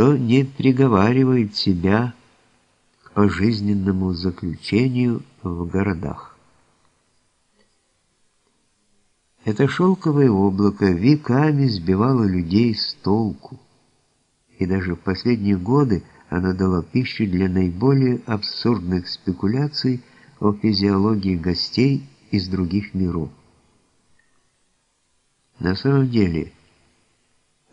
кто не приговаривает себя к пожизненному заключению в городах. Это шелковое облако веками сбивало людей с толку, и даже в последние годы оно дало пищу для наиболее абсурдных спекуляций о физиологии гостей из других миров. На самом деле,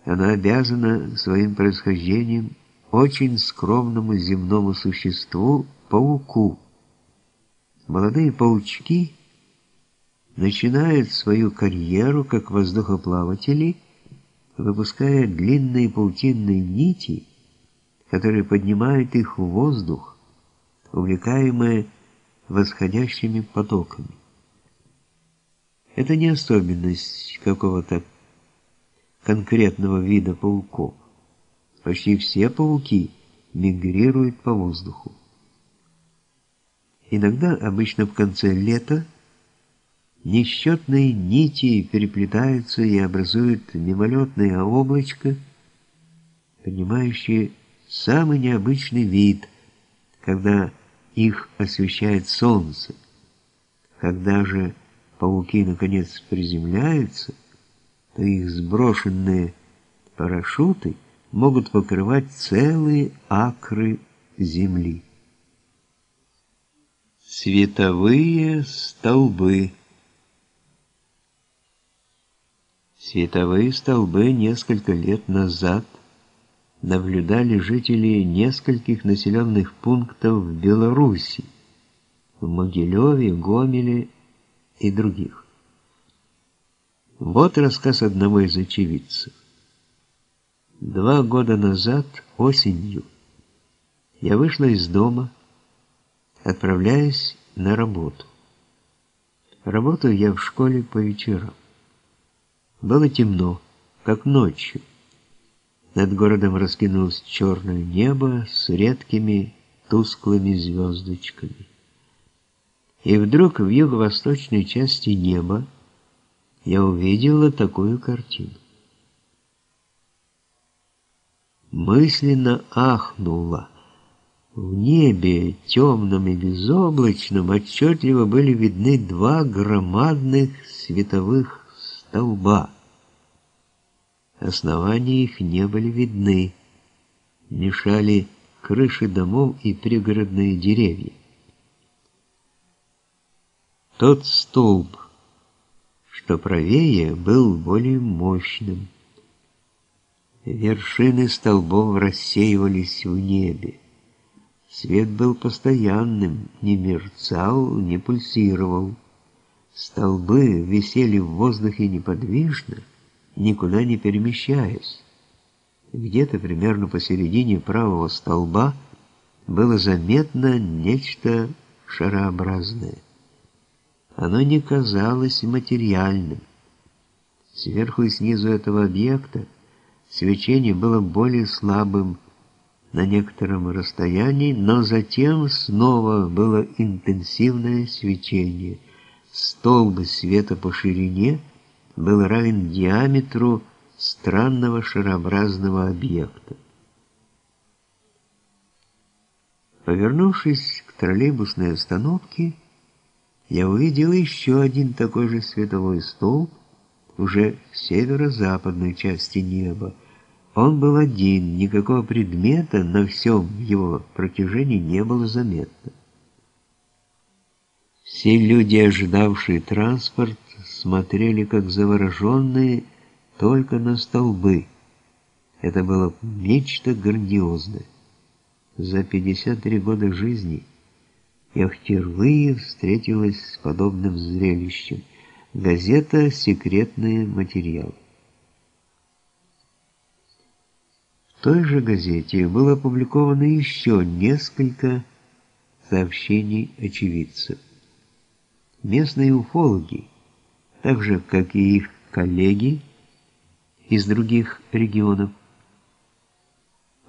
она обязана своим происхождением очень скромному земному существу – пауку. Молодые паучки начинают свою карьеру как воздухоплаватели, выпуская длинные паутинные нити, которые поднимают их в воздух, увлекаемые восходящими потоками. Это не особенность какого-то конкретного вида пауков. Почти все пауки мигрируют по воздуху. Иногда, обычно в конце лета, несчетные нити переплетаются и образуют мимолетное облачко, принимающее самый необычный вид, когда их освещает солнце. Когда же пауки наконец приземляются, их сброшенные парашюты могут покрывать целые акры земли. Световые столбы Световые столбы несколько лет назад наблюдали жители нескольких населенных пунктов в Беларуси, в Могилеве, Гомеле и других. Вот рассказ одного из очевидцев. Два года назад, осенью, я вышла из дома, отправляясь на работу. Работаю я в школе по вечерам. Было темно, как ночью. Над городом раскинулось черное небо с редкими тусклыми звездочками. И вдруг в юго-восточной части неба я увидела такую картину. Мысленно ахнула. В небе, темном и безоблачном, отчетливо были видны два громадных световых столба. Основания их не были видны, мешали крыши домов и пригородные деревья. Тот столб, что правее, был более мощным. Вершины столбов рассеивались в небе. Свет был постоянным, не мерцал, не пульсировал. Столбы висели в воздухе неподвижно, никуда не перемещаясь. Где-то примерно посередине правого столба было заметно нечто шарообразное. Оно не казалось материальным. Сверху и снизу этого объекта свечение было более слабым на некотором расстоянии, но затем снова было интенсивное свечение. Столб света по ширине – был равен диаметру странного шарообразного объекта. Повернувшись к троллейбусной остановке, я увидел еще один такой же световой столб, уже северо-западной части неба. Он был один, никакого предмета на всем его протяжении не было заметно. Все люди, ожидавшие транспорт, смотрели как завороженные только на столбы. Это было нечто грандиозное. За 53 года жизни я впервые встретилась с подобным зрелищем. Газета «Секретные материалы». В той же газете было опубликовано еще несколько сообщений очевидцев. Местные уфологи – так же, как и их коллеги из других регионов,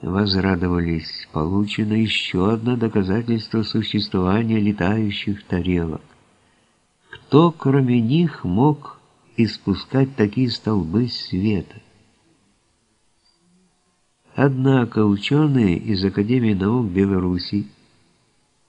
возрадовались. Получено еще одно доказательство существования летающих тарелок. Кто, кроме них, мог испускать такие столбы света? Однако ученые из Академии наук Беларуси